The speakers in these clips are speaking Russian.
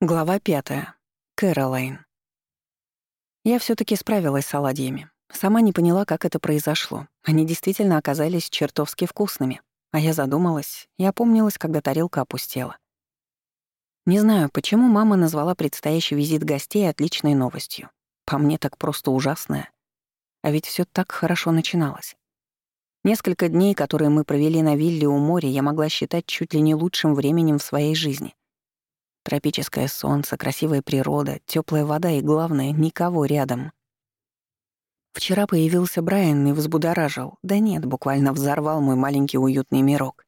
Глава пятая. Кэролайн. Я все таки справилась с оладьями. Сама не поняла, как это произошло. Они действительно оказались чертовски вкусными. А я задумалась и опомнилась, когда тарелка опустела. Не знаю, почему мама назвала предстоящий визит гостей отличной новостью. По мне так просто ужасная. А ведь все так хорошо начиналось. Несколько дней, которые мы провели на вилле у моря, я могла считать чуть ли не лучшим временем в своей жизни. Тропическое солнце, красивая природа, теплая вода и, главное, никого рядом. Вчера появился Брайан и взбудоражил. Да нет, буквально взорвал мой маленький уютный мирок.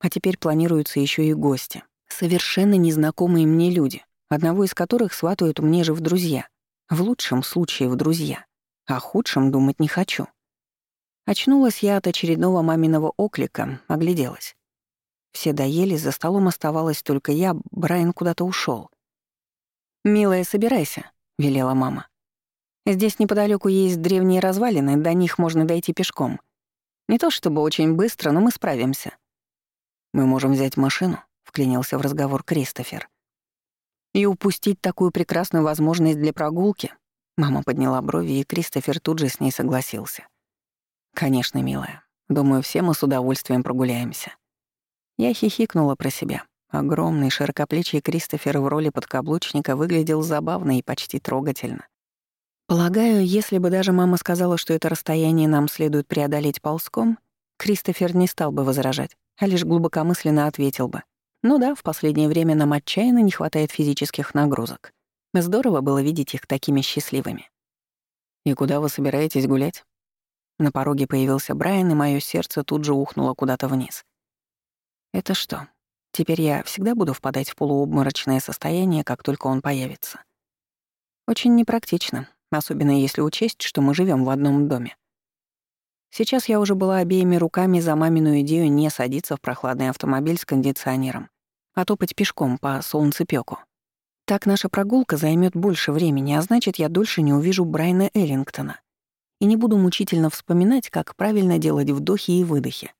А теперь планируются еще и гости. Совершенно незнакомые мне люди, одного из которых сватают мне же в друзья. В лучшем случае в друзья. О худшем думать не хочу. Очнулась я от очередного маминого оклика, огляделась. Все доели, за столом оставалась только я, Брайан куда-то ушел. «Милая, собирайся», — велела мама. «Здесь неподалеку есть древние развалины, до них можно дойти пешком. Не то чтобы очень быстро, но мы справимся». «Мы можем взять машину», — вклинился в разговор Кристофер. «И упустить такую прекрасную возможность для прогулки?» Мама подняла брови, и Кристофер тут же с ней согласился. «Конечно, милая. Думаю, все мы с удовольствием прогуляемся». Я хихикнула про себя. Огромный, широкоплечий Кристофер в роли подкаблучника выглядел забавно и почти трогательно. Полагаю, если бы даже мама сказала, что это расстояние нам следует преодолеть ползком, Кристофер не стал бы возражать, а лишь глубокомысленно ответил бы. Ну да, в последнее время нам отчаянно не хватает физических нагрузок. Здорово было видеть их такими счастливыми. «И куда вы собираетесь гулять?» На пороге появился Брайан, и мое сердце тут же ухнуло куда-то вниз. Это что, теперь я всегда буду впадать в полуобморочное состояние, как только он появится? Очень непрактично, особенно если учесть, что мы живем в одном доме. Сейчас я уже была обеими руками за мамину идею не садиться в прохладный автомобиль с кондиционером, а топать пешком по солнцепёку. Так наша прогулка займет больше времени, а значит, я дольше не увижу Брайна Эллингтона и не буду мучительно вспоминать, как правильно делать вдохи и выдохи.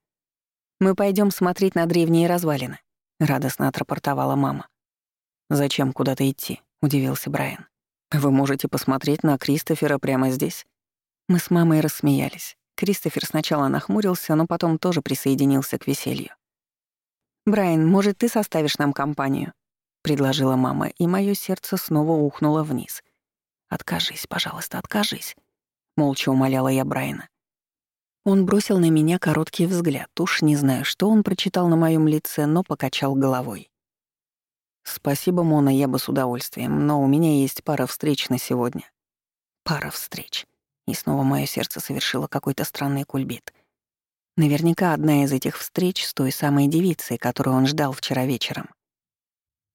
Мы пойдем смотреть на древние развалины», — радостно отрапортовала мама. «Зачем куда-то идти?» — удивился Брайан. «Вы можете посмотреть на Кристофера прямо здесь». Мы с мамой рассмеялись. Кристофер сначала нахмурился, но потом тоже присоединился к веселью. «Брайан, может, ты составишь нам компанию?» — предложила мама, и мое сердце снова ухнуло вниз. «Откажись, пожалуйста, откажись», — молча умоляла я Брайана. Он бросил на меня короткий взгляд. Уж не знаю, что он прочитал на моем лице, но покачал головой. «Спасибо, Мона, я бы с удовольствием, но у меня есть пара встреч на сегодня». «Пара встреч». И снова мое сердце совершило какой-то странный кульбит. Наверняка одна из этих встреч с той самой девицей, которую он ждал вчера вечером.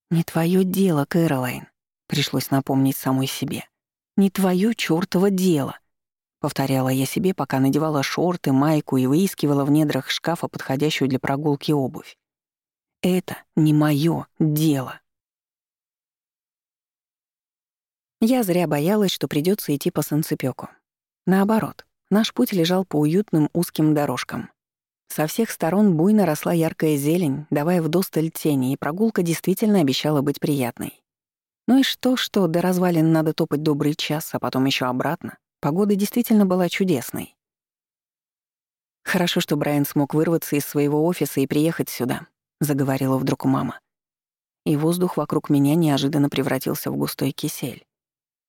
«Не твое дело, Кэролайн», — пришлось напомнить самой себе. «Не твое чёртово дело». Повторяла я себе, пока надевала шорты, майку и выискивала в недрах шкафа подходящую для прогулки обувь. Это не моё дело. Я зря боялась, что придётся идти по санцепёку. Наоборот, наш путь лежал по уютным узким дорожкам. Со всех сторон буйно росла яркая зелень, давая вдосталь тени, и прогулка действительно обещала быть приятной. Ну и что, что до развалин надо топать добрый час, а потом ещё обратно? Погода действительно была чудесной. «Хорошо, что Брайан смог вырваться из своего офиса и приехать сюда», — заговорила вдруг мама. И воздух вокруг меня неожиданно превратился в густой кисель,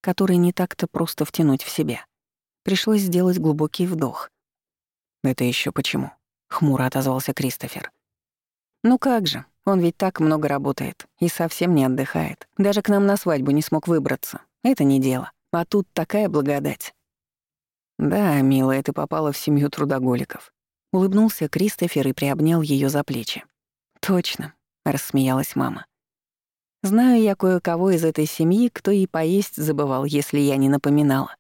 который не так-то просто втянуть в себя. Пришлось сделать глубокий вдох. «Это еще почему?» — хмуро отозвался Кристофер. «Ну как же, он ведь так много работает и совсем не отдыхает. Даже к нам на свадьбу не смог выбраться. Это не дело. А тут такая благодать». «Да, милая, ты попала в семью трудоголиков», — улыбнулся Кристофер и приобнял ее за плечи. «Точно», — рассмеялась мама. «Знаю я кое-кого из этой семьи, кто и поесть забывал, если я не напоминала».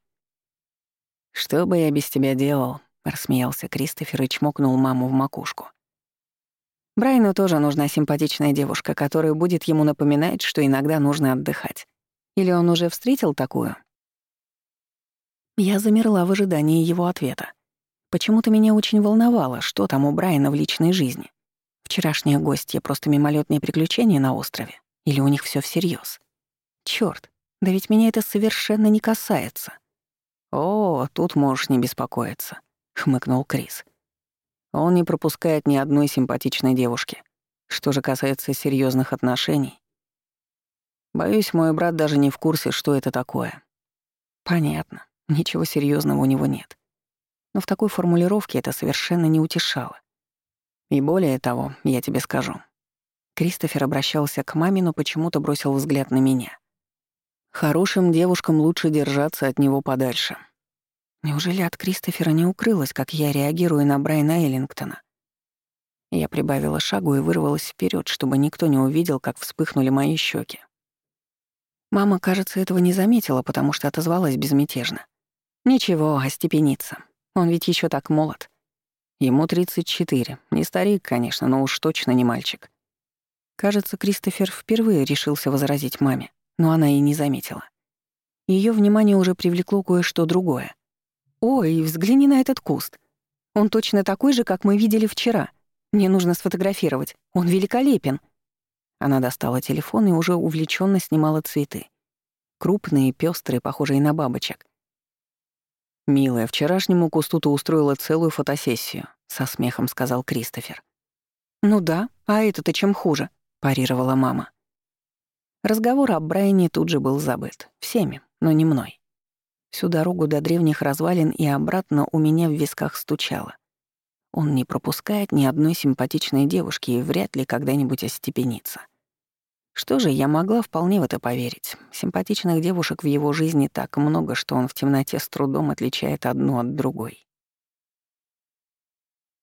«Что бы я без тебя делал?» — рассмеялся Кристофер и чмокнул маму в макушку. Брайну тоже нужна симпатичная девушка, которая будет ему напоминать, что иногда нужно отдыхать. Или он уже встретил такую? Я замерла в ожидании его ответа. Почему-то меня очень волновало, что там у Брайана в личной жизни. Вчерашние гости — просто мимолетные приключения на острове? Или у них все всерьез? Чёрт, да ведь меня это совершенно не касается. О, тут можешь не беспокоиться, хмыкнул Крис. Он не пропускает ни одной симпатичной девушки. Что же касается серьезных отношений, боюсь, мой брат даже не в курсе, что это такое. Понятно, ничего серьезного у него нет. Но в такой формулировке это совершенно не утешало. И более того, я тебе скажу. Кристофер обращался к маме, но почему-то бросил взгляд на меня. Хорошим девушкам лучше держаться от него подальше. Неужели от Кристофера не укрылось, как я реагирую на Брайана Эллингтона? Я прибавила шагу и вырвалась вперед, чтобы никто не увидел, как вспыхнули мои щеки. Мама, кажется, этого не заметила, потому что отозвалась безмятежно. «Ничего, остепенится. Он ведь еще так молод. Ему 34. Не старик, конечно, но уж точно не мальчик. Кажется, Кристофер впервые решился возразить маме, но она и не заметила. Ее внимание уже привлекло кое-что другое. «Ой, взгляни на этот куст. Он точно такой же, как мы видели вчера. Мне нужно сфотографировать. Он великолепен». Она достала телефон и уже увлеченно снимала цветы. Крупные, пестрые, похожие на бабочек. «Милая, вчерашнему кусту ты устроила целую фотосессию», — со смехом сказал Кристофер. «Ну да, а это-то чем хуже?» — парировала мама. Разговор об Брайане тут же был забыт. Всеми, но не мной. Всю дорогу до древних развалин и обратно у меня в висках стучало. Он не пропускает ни одной симпатичной девушки и вряд ли когда-нибудь остепенится. Что же, я могла вполне в это поверить. Симпатичных девушек в его жизни так много, что он в темноте с трудом отличает одну от другой.